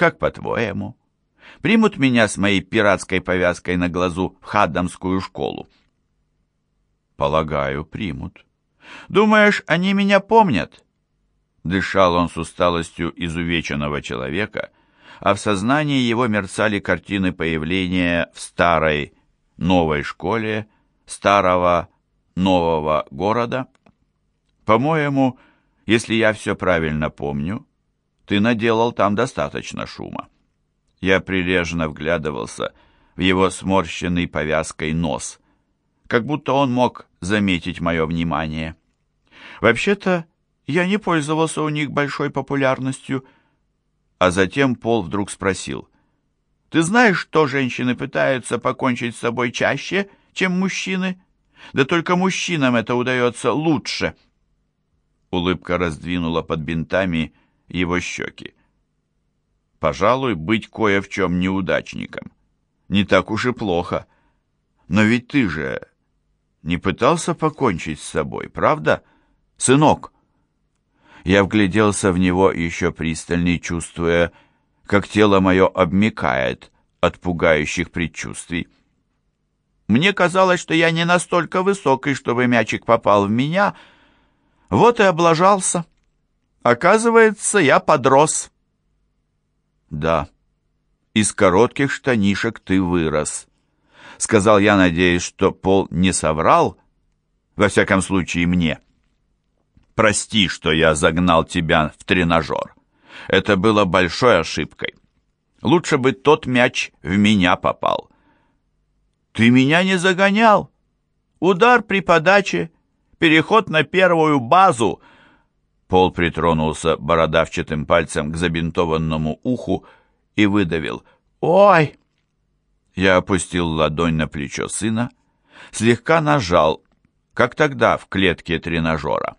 Как по-твоему? Примут меня с моей пиратской повязкой на глазу в Хаддамскую школу? Полагаю, примут. Думаешь, они меня помнят? Дышал он с усталостью изувеченного человека, а в сознании его мерцали картины появления в старой, новой школе, старого, нового города. По-моему, если я все правильно помню, ты наделал там достаточно шума. Я прилежно вглядывался в его сморщенный повязкой нос, как будто он мог заметить мое внимание. Вообще-то, я не пользовался у них большой популярностью. А затем Пол вдруг спросил, «Ты знаешь, что женщины пытаются покончить с собой чаще, чем мужчины? Да только мужчинам это удается лучше». Улыбка раздвинула под бинтами его щеки. «Пожалуй, быть кое в чем неудачником. Не так уж и плохо. Но ведь ты же не пытался покончить с собой, правда, сынок?» Я вгляделся в него еще пристальней, чувствуя, как тело мое обмикает от пугающих предчувствий. Мне казалось, что я не настолько высокий, чтобы мячик попал в меня. Вот и облажался. Оказывается, я подрос. Да, из коротких штанишек ты вырос. Сказал я, надеясь, что Пол не соврал, во всяком случае мне. Прости, что я загнал тебя в тренажер. Это было большой ошибкой. Лучше бы тот мяч в меня попал. Ты меня не загонял. Удар при подаче, переход на первую базу. Пол притронулся бородавчатым пальцем к забинтованному уху и выдавил. «Ой!» Я опустил ладонь на плечо сына, слегка нажал, как тогда в клетке тренажера.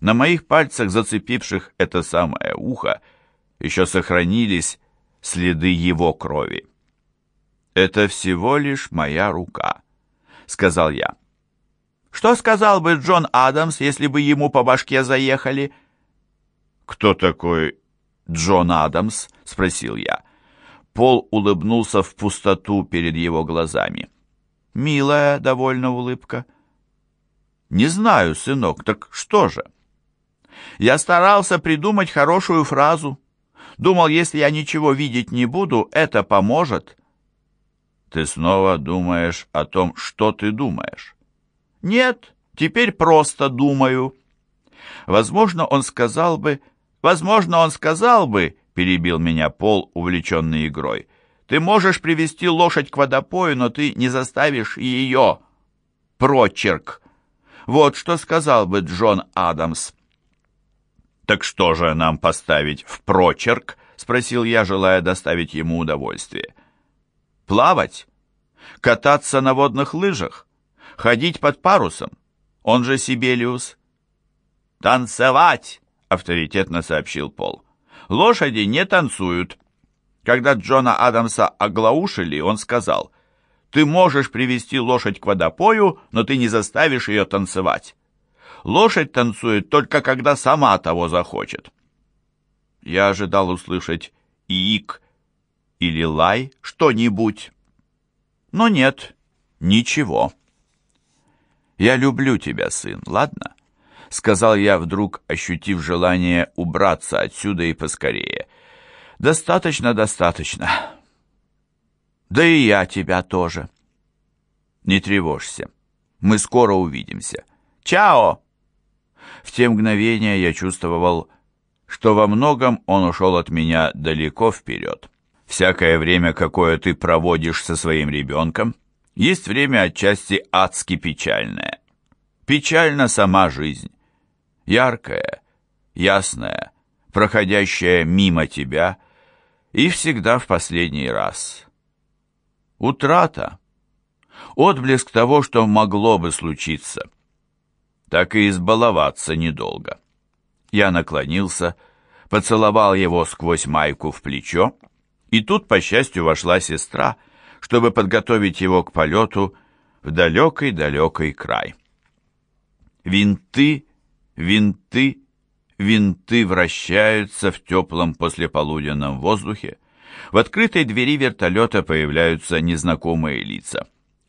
На моих пальцах, зацепивших это самое ухо, еще сохранились следы его крови. «Это всего лишь моя рука», — сказал я. «Что сказал бы Джон Адамс, если бы ему по башке заехали?» «Кто такой Джон Адамс?» — спросил я. Пол улыбнулся в пустоту перед его глазами. «Милая довольно улыбка». «Не знаю, сынок, так что же?» Я старался придумать хорошую фразу. Думал, если я ничего видеть не буду, это поможет. Ты снова думаешь о том, что ты думаешь? Нет, теперь просто думаю. Возможно, он сказал бы... Возможно, он сказал бы, перебил меня Пол, увлеченный игрой. Ты можешь привести лошадь к водопою, но ты не заставишь ее. Прочерк. Вот что сказал бы Джон Адамс. «Так что же нам поставить в прочерк?» — спросил я, желая доставить ему удовольствие. «Плавать? Кататься на водных лыжах? Ходить под парусом? Он же Сибелиус?» «Танцевать!» — авторитетно сообщил Пол. «Лошади не танцуют». Когда Джона Адамса оглаушили, он сказал, «Ты можешь привести лошадь к водопою, но ты не заставишь ее танцевать». Лошадь танцует только когда сама того захочет. Я ожидал услышать иик или лай, что-нибудь. Но нет, ничего. «Я люблю тебя, сын, ладно?» — сказал я, вдруг ощутив желание убраться отсюда и поскорее. «Достаточно, достаточно. Да и я тебя тоже. Не тревожься, мы скоро увидимся. Чао!» В те мгновения я чувствовал, что во многом он ушел от меня далеко вперед. Всякое время, какое ты проводишь со своим ребенком, есть время отчасти адски печальное. Печальна сама жизнь. Яркая, ясная, проходящая мимо тебя и всегда в последний раз. Утрата. Отблеск того, что могло бы случиться так и избаловаться недолго. Я наклонился, поцеловал его сквозь майку в плечо, и тут, по счастью, вошла сестра, чтобы подготовить его к полету в далекий-далекий край. Винты, винты, винты вращаются в теплом послеполуденном воздухе, В открытой двери вертолета появляются незнакомые лица.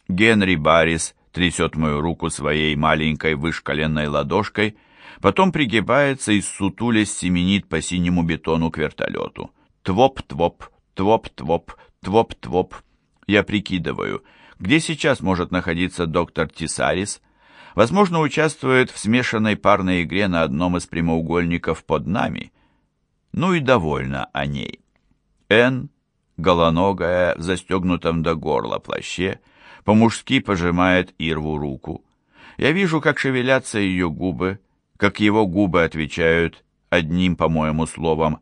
Генри Баррис трясет мою руку своей маленькой вышкаленной ладошкой, потом пригибается и сутулясь семенит по синему бетону к вертолету. Твоп-твоп, твоп-твоп, твоп-твоп. Я прикидываю, где сейчас может находиться доктор Тисарис. Возможно, участвует в смешанной парной игре на одном из прямоугольников под нами. Ну и довольна о ней. Н, голоногая, в застегнутом до горла плаще, по-мужски пожимает Ирву руку. Я вижу, как шевелятся ее губы, как его губы отвечают одним, по-моему, словом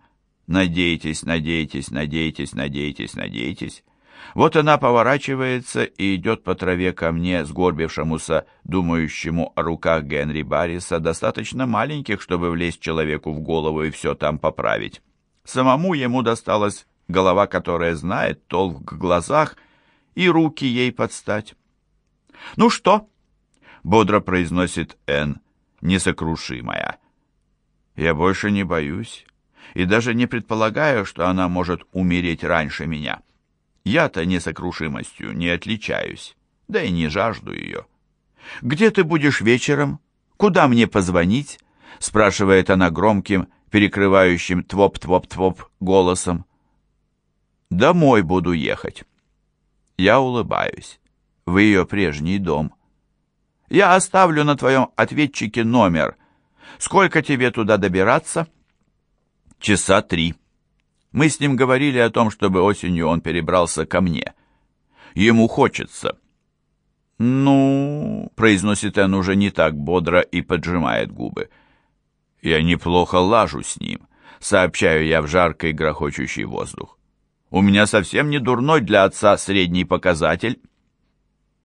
«надейтесь, надейтесь, надейтесь, надейтесь, надейтесь». Вот она поворачивается и идет по траве ко мне, сгорбившемуся, думающему о руках Генри Барриса, достаточно маленьких, чтобы влезть человеку в голову и все там поправить. Самому ему досталась голова, которая знает толк в глазах, и руки ей подстать. «Ну что?» — бодро произносит Энн, несокрушимая. «Я больше не боюсь и даже не предполагаю, что она может умереть раньше меня». Я-то несокрушимостью не отличаюсь, да и не жажду ее. «Где ты будешь вечером? Куда мне позвонить?» спрашивает она громким, перекрывающим твоп-твоп-твоп голосом. «Домой буду ехать». Я улыбаюсь. В ее прежний дом. «Я оставлю на твоем ответчике номер. Сколько тебе туда добираться?» «Часа три». Мы с ним говорили о том, чтобы осенью он перебрался ко мне. Ему хочется. «Ну...» — произносит он уже не так бодро и поджимает губы. «Я неплохо лажу с ним», — сообщаю я в жаркий грохочущий воздух. «У меня совсем не дурной для отца средний показатель».